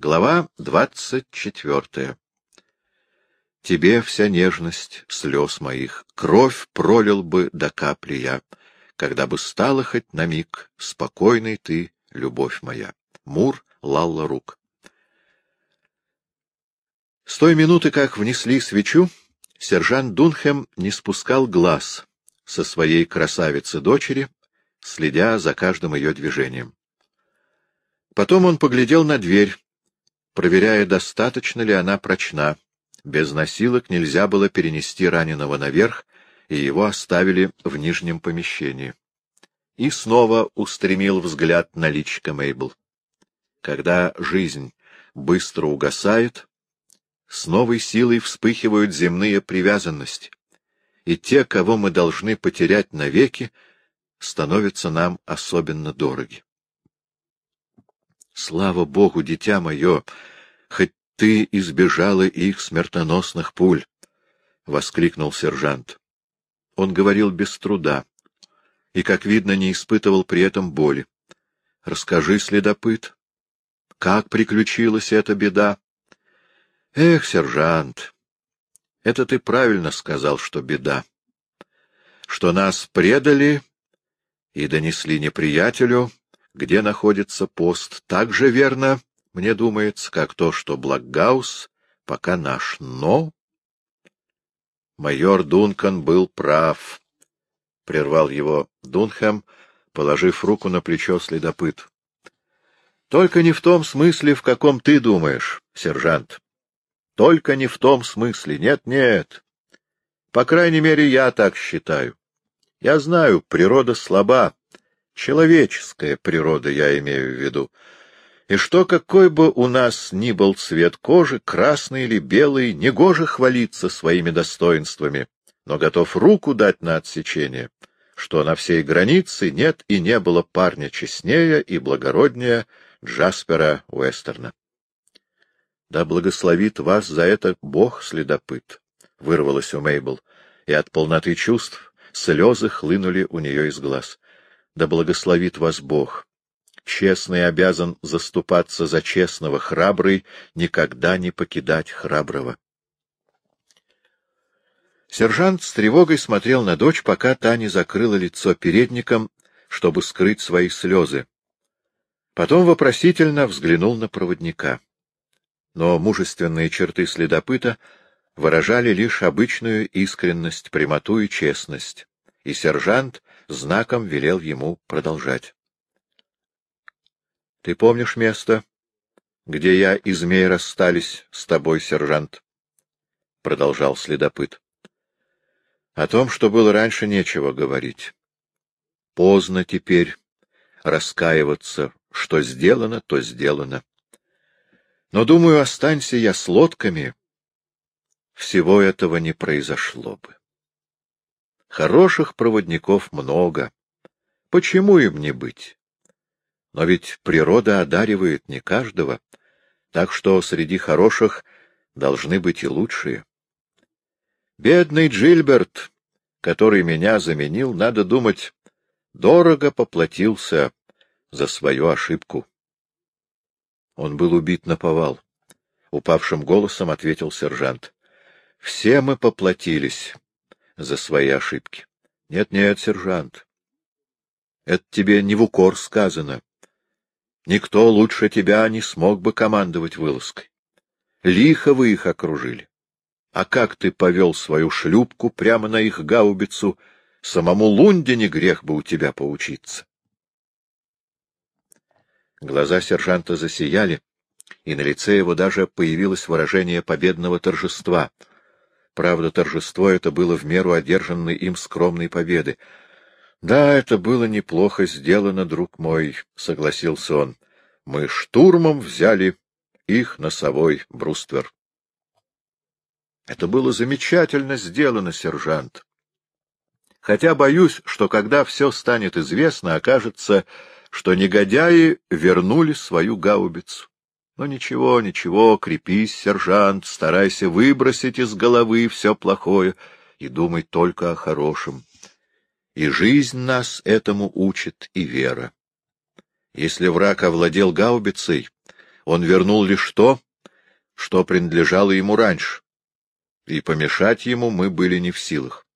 Глава двадцать четвертая. Тебе вся нежность слез моих, кровь пролил бы до капли я, когда бы стала хоть на миг спокойной ты, любовь моя. Мур Лалла Рук. С той минуты, как внесли свечу, сержант Дунхем не спускал глаз со своей красавицы-дочери, следя за каждым ее движением. Потом он поглядел на дверь, проверяя, достаточно ли она прочна. Без носилок нельзя было перенести раненого наверх, и его оставили в нижнем помещении. И снова устремил взгляд на личико Мейбл. Когда жизнь быстро угасает, с новой силой вспыхивают земные привязанности, и те, кого мы должны потерять навеки, становятся нам особенно дороги. Слава Богу, дитя мое, хоть ты избежала их смертоносных пуль! — воскликнул сержант. Он говорил без труда и, как видно, не испытывал при этом боли. — Расскажи, следопыт, как приключилась эта беда? — Эх, сержант, это ты правильно сказал, что беда. Что нас предали и донесли неприятелю, где находится пост, так же верно, мне думается, как то, что Блокгаус пока наш. Но... Майор Дункан был прав, — прервал его Дунхэм, положив руку на плечо следопыт. — Только не в том смысле, в каком ты думаешь, сержант. Только не в том смысле. Нет-нет. По крайней мере, я так считаю. Я знаю, природа слаба, Человеческая природа, я имею в виду. И что какой бы у нас ни был цвет кожи, красный или белый, негоже хвалиться своими достоинствами, но готов руку дать на отсечение, что на всей границе нет и не было парня честнее и благороднее Джаспера Уэстерна. — Да благословит вас за это Бог, следопыт! — вырвалось у Мейбл, и от полноты чувств слезы хлынули у нее из глаз. Да благословит вас Бог. Честный обязан заступаться за честного, храбрый никогда не покидать храброго. Сержант с тревогой смотрел на дочь, пока та не закрыла лицо передником, чтобы скрыть свои слезы. Потом вопросительно взглянул на проводника. Но мужественные черты следопыта выражали лишь обычную искренность, прямоту и честность, и сержант знаком велел ему продолжать. — Ты помнишь место, где я и змей расстались с тобой, сержант? — продолжал следопыт. — О том, что было раньше, нечего говорить. Поздно теперь раскаиваться, что сделано, то сделано. Но, думаю, останься я с лодками, всего этого не произошло бы. Хороших проводников много. Почему им не быть? Но ведь природа одаривает не каждого, так что среди хороших должны быть и лучшие. Бедный Джильберт, который меня заменил, надо думать, дорого поплатился за свою ошибку. Он был убит на повал. Упавшим голосом ответил сержант. — Все мы поплатились за свои ошибки. Нет, нет, сержант. Это тебе не в укор сказано. Никто лучше тебя не смог бы командовать вылазкой. Лихо вы их окружили. А как ты повел свою шлюпку прямо на их гаубицу, самому Лунде не грех бы у тебя поучиться. Глаза сержанта засияли, и на лице его даже появилось выражение победного торжества — Правда, торжество это было в меру одержанной им скромной победы. — Да, это было неплохо сделано, друг мой, — согласился он. — Мы штурмом взяли их носовой бруствер. — Это было замечательно сделано, сержант. Хотя боюсь, что когда все станет известно, окажется, что негодяи вернули свою гаубицу. Но ничего, ничего, крепись, сержант, старайся выбросить из головы все плохое и думай только о хорошем. И жизнь нас этому учит, и вера. Если враг овладел гаубицей, Он вернул лишь то, что принадлежало ему раньше, и помешать ему мы были не в силах.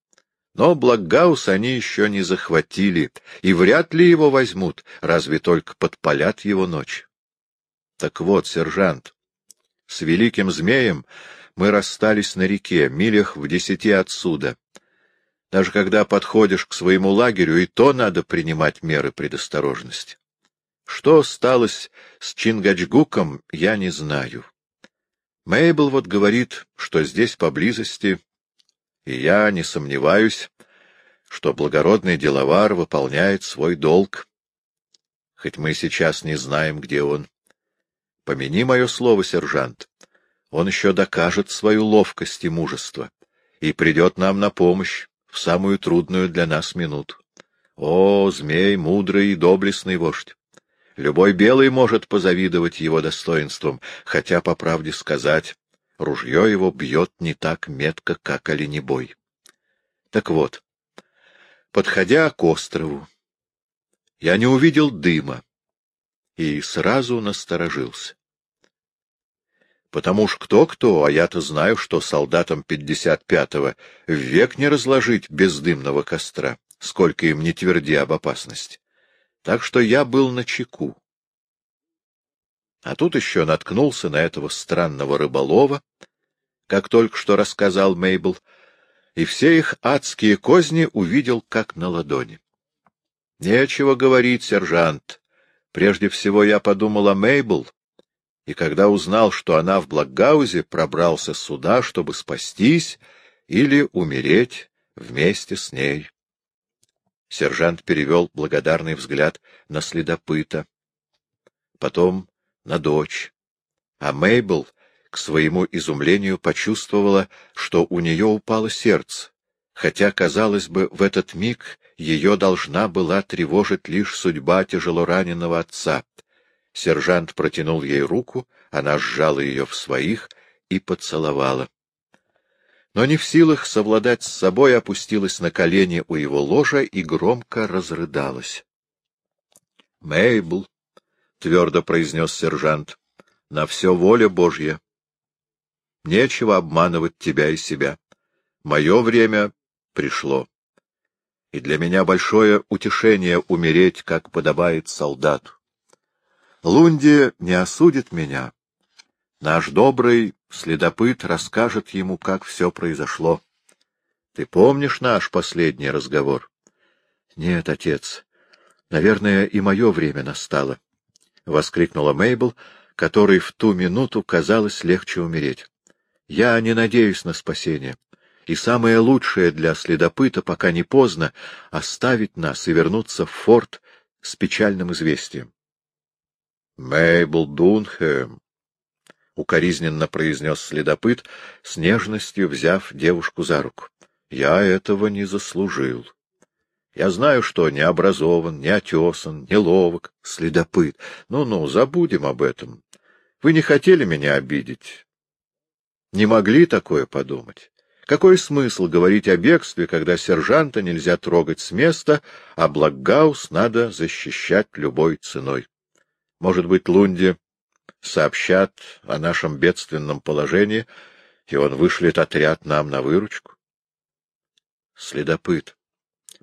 Но Блокгаус они еще не захватили, и вряд ли его возьмут, разве только подпалят его ночь. Так вот, сержант, с великим змеем мы расстались на реке, милях в десяти отсюда. Даже когда подходишь к своему лагерю, и то надо принимать меры предосторожности. Что сталось с Чингачгуком, я не знаю. Мейбл вот говорит, что здесь поблизости, и я не сомневаюсь, что благородный деловар выполняет свой долг, хоть мы сейчас не знаем, где он. Помяни мое слово, сержант, он еще докажет свою ловкость и мужество и придет нам на помощь в самую трудную для нас минуту. О, змей, мудрый и доблестный вождь! Любой белый может позавидовать его достоинствам, хотя, по правде сказать, ружье его бьет не так метко, как оленебой. Так вот, подходя к острову, я не увидел дыма и сразу насторожился. Потому ж кто-кто, а я-то знаю, что солдатам 55-го век не разложить бездымного костра, сколько им не тверди об опасности. Так что я был на чеку. А тут еще наткнулся на этого странного рыболова, как только что рассказал Мейбл, и все их адские козни увидел как на ладони. Нечего говорить, сержант. Прежде всего я подумал о Мейбл, и когда узнал, что она в Блокгаузе, пробрался сюда, чтобы спастись или умереть вместе с ней. Сержант перевел благодарный взгляд на следопыта, потом на дочь, а Мейбл, к своему изумлению, почувствовала, что у нее упало сердце, хотя, казалось бы, в этот миг ее должна была тревожить лишь судьба тяжелораненого отца. Сержант протянул ей руку, она сжала ее в своих и поцеловала но не в силах совладать с собой, опустилась на колени у его ложа и громко разрыдалась. — Мейбл, — твердо произнес сержант, — на все воля Божья. Нечего обманывать тебя и себя. Мое время пришло. И для меня большое утешение умереть, как подобает солдату. Лунди не осудит меня. Наш добрый Следопыт расскажет ему, как все произошло. Ты помнишь наш последний разговор? — Нет, отец. Наверное, и мое время настало, — воскликнула Мейбл, которой в ту минуту казалось легче умереть. — Я не надеюсь на спасение, и самое лучшее для следопыта, пока не поздно, — оставить нас и вернуться в форт с печальным известием. — Мейбл Дунхэм, — укоризненно произнес следопыт, с нежностью взяв девушку за руку. — Я этого не заслужил. Я знаю, что не образован, не отесан, не ловок, следопыт. Ну-ну, забудем об этом. Вы не хотели меня обидеть. Не могли такое подумать. Какой смысл говорить о бегстве, когда сержанта нельзя трогать с места, а Блокгаус надо защищать любой ценой? Может быть, Лунди сообщат о нашем бедственном положении, и он вышлет отряд нам на выручку? Следопыт.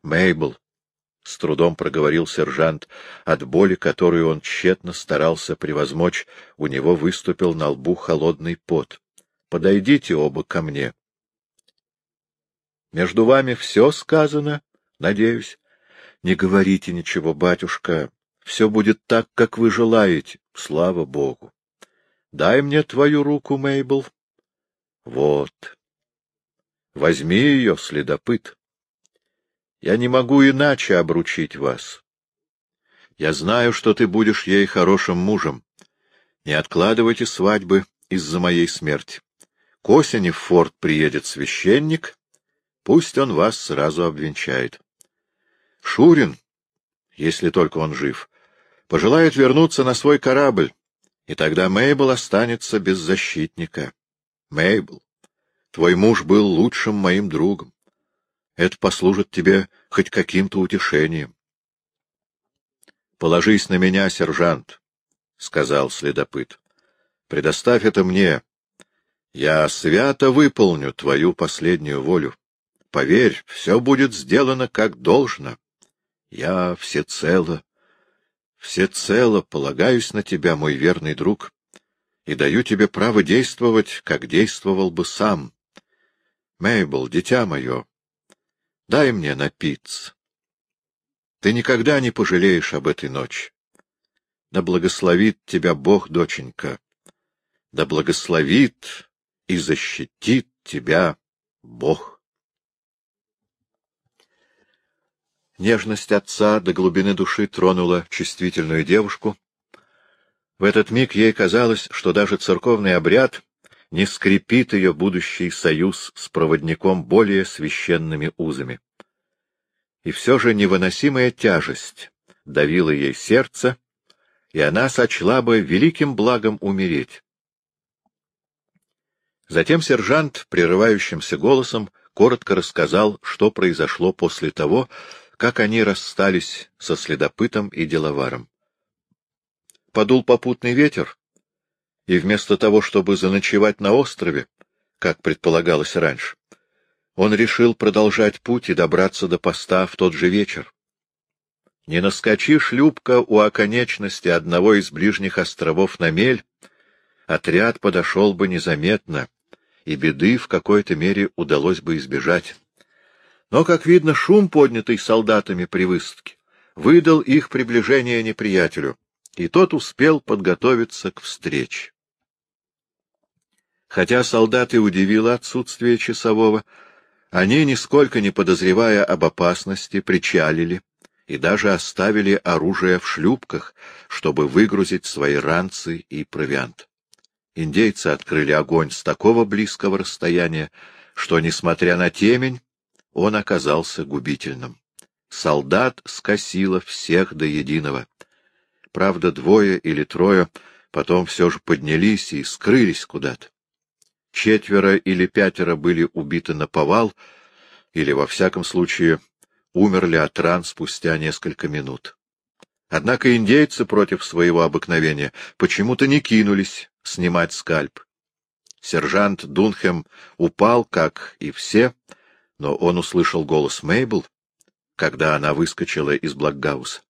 Мейбл. С трудом проговорил сержант. От боли, которую он тщетно старался превозмочь, у него выступил на лбу холодный пот. — Подойдите оба ко мне. — Между вами все сказано, надеюсь? — Не говорите ничего, батюшка. Все будет так, как вы желаете. Слава Богу! Дай мне твою руку, Мейбл. Вот. Возьми ее, следопыт. Я не могу иначе обручить вас. Я знаю, что ты будешь ей хорошим мужем. Не откладывайте свадьбы из-за моей смерти. К осени в форт приедет священник, пусть он вас сразу обвенчает. Шурин, если только он жив, пожелает вернуться на свой корабль, и тогда Мейбл останется без защитника. Мейбл, твой муж был лучшим моим другом. Это послужит тебе хоть каким-то утешением. — Положись на меня, сержант, — сказал следопыт. Предоставь это мне. Я свято выполню твою последнюю волю. Поверь, все будет сделано как должно. Я всецело, всецело полагаюсь на тебя, мой верный друг, и даю тебе право действовать, как действовал бы сам. Мейбл, дитя мое, дай мне напиться. Ты никогда не пожалеешь об этой ночи. Да благословит тебя Бог, доченька, да благословит и защитит тебя Бог. Нежность отца до глубины души тронула чувствительную девушку. В этот миг ей казалось, что даже церковный обряд не скрепит ее будущий союз с проводником более священными узами. И все же невыносимая тяжесть давила ей сердце, и она сочла бы великим благом умереть. Затем сержант прерывающимся голосом коротко рассказал, что произошло после того, как они расстались со следопытом и деловаром. Подул попутный ветер, и вместо того, чтобы заночевать на острове, как предполагалось раньше, он решил продолжать путь и добраться до поста в тот же вечер. Не наскочи шлюпка у оконечности одного из ближних островов на мель, отряд подошел бы незаметно, и беды в какой-то мере удалось бы избежать. Но, как видно, шум, поднятый солдатами при высадке, выдал их приближение неприятелю, и тот успел подготовиться к встрече. Хотя солдаты удивило отсутствие часового, они, нисколько не подозревая об опасности, причалили и даже оставили оружие в шлюпках, чтобы выгрузить свои ранцы и провиант. Индейцы открыли огонь с такого близкого расстояния, что, несмотря на темень, он оказался губительным. Солдат скосило всех до единого. Правда, двое или трое потом все же поднялись и скрылись куда-то. Четверо или пятеро были убиты на повал, или, во всяком случае, умерли от ран спустя несколько минут. Однако индейцы против своего обыкновения почему-то не кинулись снимать скальп. Сержант Дунхем упал, как и все, но он услышал голос Мейбл, когда она выскочила из Блокгауса.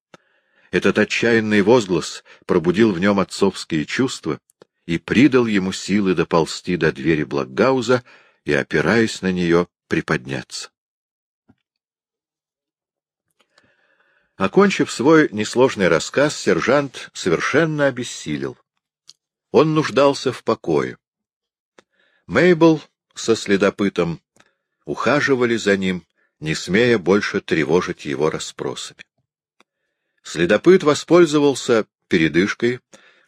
Этот отчаянный возглас пробудил в нем отцовские чувства и придал ему силы доползти до двери Блокгауза и, опираясь на нее, приподняться. Окончив свой несложный рассказ, сержант совершенно обессилел. Он нуждался в покое. Мейбл со следопытом ухаживали за ним, не смея больше тревожить его расспросами. Следопыт воспользовался передышкой,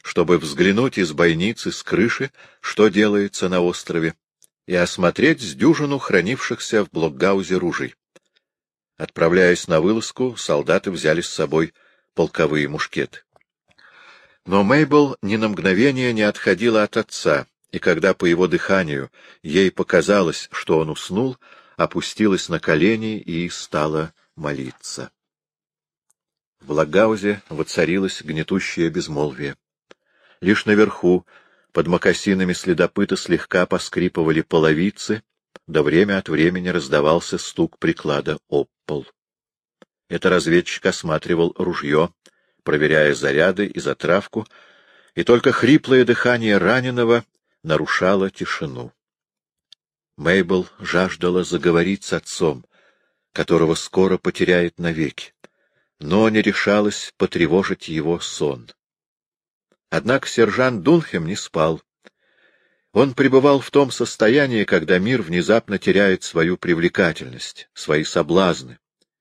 чтобы взглянуть из бойницы с крыши, что делается на острове, и осмотреть с дюжину хранившихся в блокгаузе ружей. Отправляясь на вылазку, солдаты взяли с собой полковые мушкеты. Но Мейбл ни на мгновение не отходила от отца, и когда по его дыханию ей показалось, что он уснул, опустилась на колени и стала молиться. В Лагаузе воцарилось гнетущее безмолвие. Лишь наверху, под мокасинами следопыта, слегка поскрипывали половицы, да время от времени раздавался стук приклада об пол. Это разведчик осматривал ружье, проверяя заряды и затравку, и только хриплое дыхание раненого нарушало тишину. Мейбл жаждала заговорить с отцом, которого скоро потеряет навеки, но не решалась потревожить его сон. Однако сержант Дунхем не спал. Он пребывал в том состоянии, когда мир внезапно теряет свою привлекательность, свои соблазны,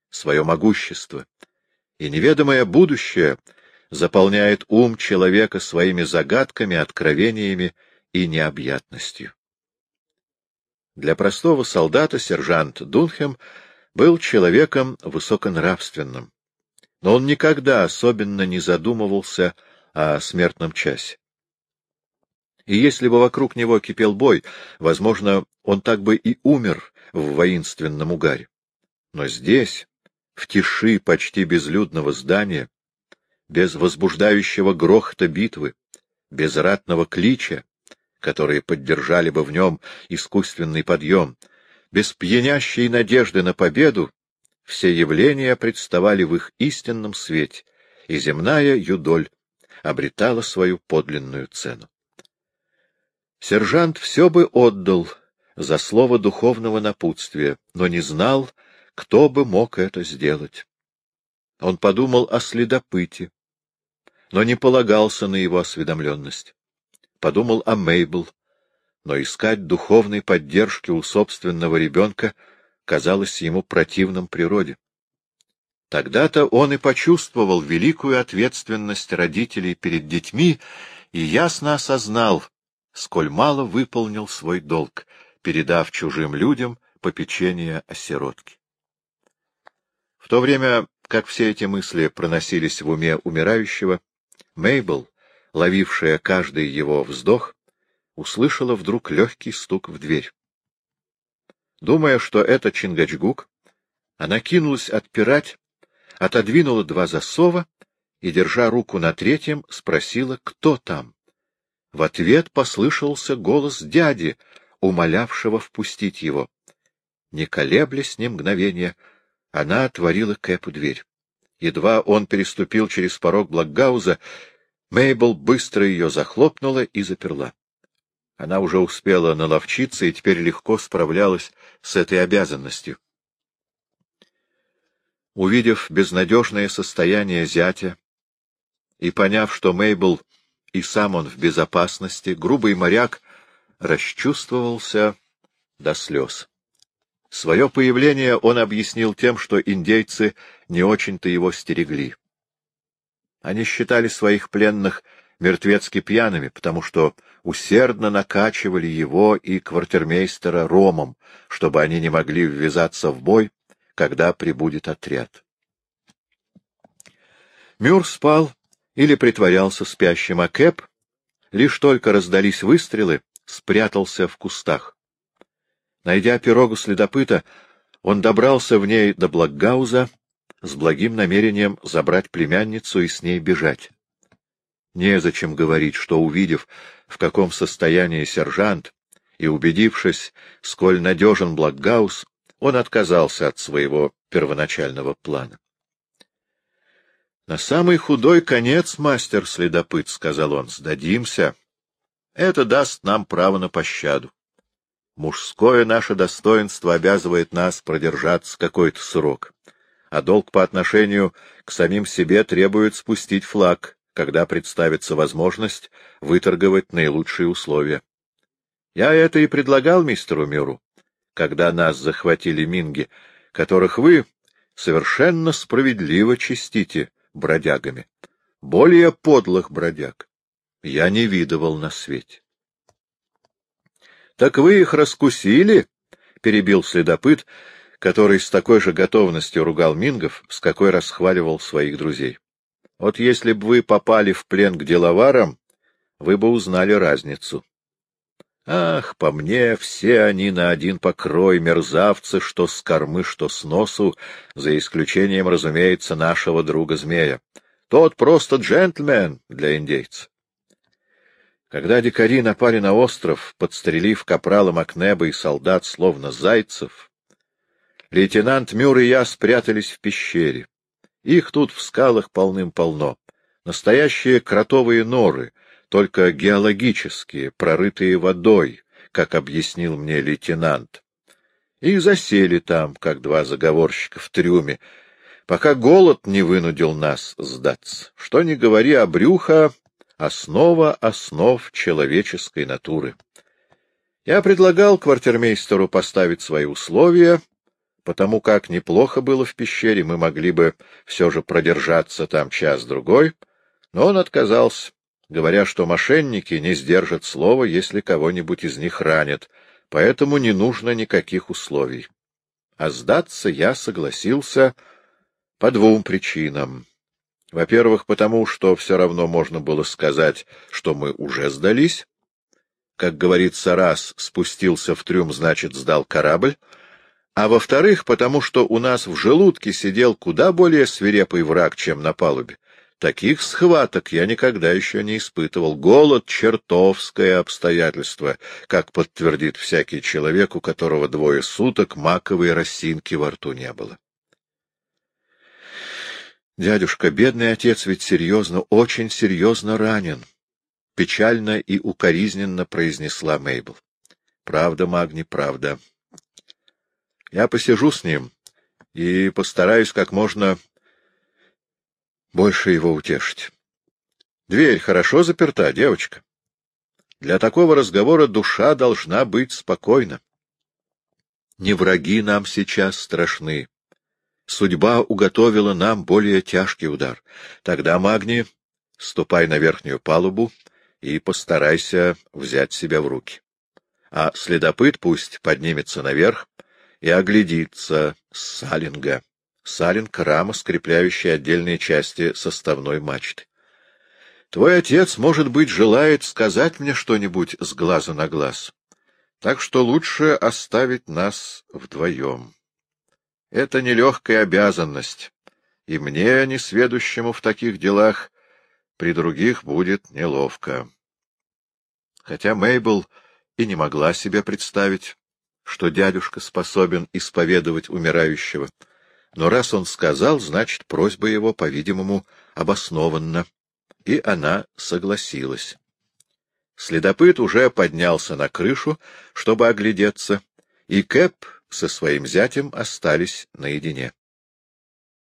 свое могущество, и неведомое будущее заполняет ум человека своими загадками, откровениями и необъятностью. Для простого солдата сержант Дунхем был человеком высоконравственным, но он никогда особенно не задумывался о смертном часе. И если бы вокруг него кипел бой, возможно, он так бы и умер в воинственном угаре. Но здесь, в тиши почти безлюдного здания, без возбуждающего грохота битвы, без ратного клича, которые поддержали бы в нем искусственный подъем, без пьянящей надежды на победу, все явления представали в их истинном свете, и земная юдоль обретала свою подлинную цену. Сержант все бы отдал за слово духовного напутствия, но не знал, кто бы мог это сделать. Он подумал о следопыте, но не полагался на его осведомленность. Подумал о Мейбл, но искать духовной поддержки у собственного ребенка казалось ему противным природе. Тогда-то он и почувствовал великую ответственность родителей перед детьми и ясно осознал, сколь мало выполнил свой долг, передав чужим людям попечение о сиротке. В то время, как все эти мысли проносились в уме умирающего, Мейбл, ловившая каждый его вздох, услышала вдруг легкий стук в дверь. Думая, что это Чингачгук, она кинулась отпирать отодвинула два засова и, держа руку на третьем, спросила, кто там. В ответ послышался голос дяди, умолявшего впустить его. Не колеблясь ни мгновения, она отворила Кэпу дверь. Едва он переступил через порог Блокгауза, Мейбл быстро ее захлопнула и заперла. Она уже успела наловчиться и теперь легко справлялась с этой обязанностью. Увидев безнадежное состояние зятя и поняв, что Мейбл и сам он в безопасности, грубый моряк расчувствовался до слез. Свое появление он объяснил тем, что индейцы не очень-то его стерегли. Они считали своих пленных мертвецки пьяными, потому что усердно накачивали его и квартирмейстера ромом, чтобы они не могли ввязаться в бой когда прибудет отряд. Мюр спал или притворялся спящим, а Кэп, лишь только раздались выстрелы, спрятался в кустах. Найдя пирогу следопыта, он добрался в ней до Благгауза с благим намерением забрать племянницу и с ней бежать. Незачем говорить, что, увидев, в каком состоянии сержант, и убедившись, сколь надежен Благгаус, он отказался от своего первоначального плана. — На самый худой конец, мастер-следопыт, — сказал он, — сдадимся. Это даст нам право на пощаду. Мужское наше достоинство обязывает нас продержаться какой-то срок, а долг по отношению к самим себе требует спустить флаг, когда представится возможность выторговать наилучшие условия. Я это и предлагал мистеру Мюру когда нас захватили минги, которых вы совершенно справедливо чистите бродягами. Более подлых бродяг я не видывал на свете. — Так вы их раскусили? — перебил следопыт, который с такой же готовностью ругал мингов, с какой расхваливал своих друзей. — Вот если бы вы попали в плен к деловарам, вы бы узнали разницу. Ах, по мне, все они на один покрой, мерзавцы, что с кормы, что с носу, за исключением, разумеется, нашего друга-змея. Тот просто джентльмен для индейца. Когда дикари напали на остров, подстрелив капрала Макнеба и солдат, словно зайцев, лейтенант Мюр и я спрятались в пещере. Их тут в скалах полным-полно. Настоящие кротовые норы, только геологические, прорытые водой, как объяснил мне лейтенант. И засели там, как два заговорщика в трюме, пока голод не вынудил нас сдаться. Что ни говори, а брюхо — основа основ человеческой натуры. Я предлагал квартирмейстеру поставить свои условия, потому как неплохо было в пещере, мы могли бы все же продержаться там час-другой, но он отказался говоря, что мошенники не сдержат слова, если кого-нибудь из них ранят, поэтому не нужно никаких условий. А сдаться я согласился по двум причинам. Во-первых, потому что все равно можно было сказать, что мы уже сдались. Как говорится, раз спустился в трюм, значит, сдал корабль. А во-вторых, потому что у нас в желудке сидел куда более свирепый враг, чем на палубе Таких схваток я никогда еще не испытывал. Голод — чертовское обстоятельство, как подтвердит всякий человек, у которого двое суток маковой росинки во рту не было. Дядюшка, бедный отец ведь серьезно, очень серьезно ранен. Печально и укоризненно произнесла Мейбл. Правда, Магни, правда. Я посижу с ним и постараюсь как можно больше его утешить. Дверь хорошо заперта, девочка. Для такого разговора душа должна быть спокойна. Не враги нам сейчас страшны. Судьба уготовила нам более тяжкий удар. Тогда, Магни, ступай на верхнюю палубу и постарайся взять себя в руки. А следопыт пусть поднимется наверх и оглядится с салинга. Салинг — рама, скрепляющая отдельные части составной мачты. Твой отец, может быть, желает сказать мне что-нибудь с глаза на глаз, так что лучше оставить нас вдвоем. Это нелегкая обязанность, и мне, несведущему в таких делах, при других будет неловко. Хотя Мейбл и не могла себе представить, что дядюшка способен исповедовать умирающего, но раз он сказал, значит, просьба его, по-видимому, обоснованна, и она согласилась. Следопыт уже поднялся на крышу, чтобы оглядеться, и Кэп со своим зятем остались наедине.